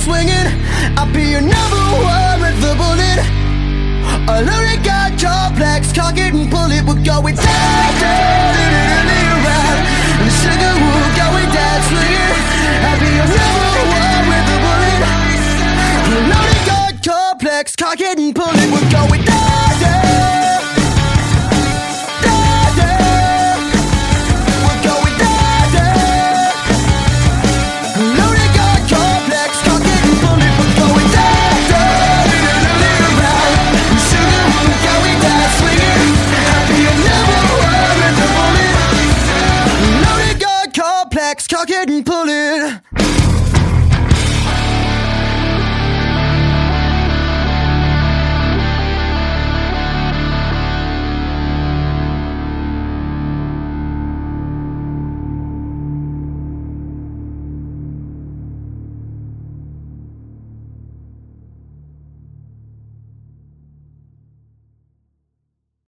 swinging. I'll be your number one with the bullet. A lyric got your flex, cock it and pull it. We're going down, down, literally around. And the sugar will go and down swinging. I'll be your number one with the bullet. A lyric got your flex, cock it and pull it.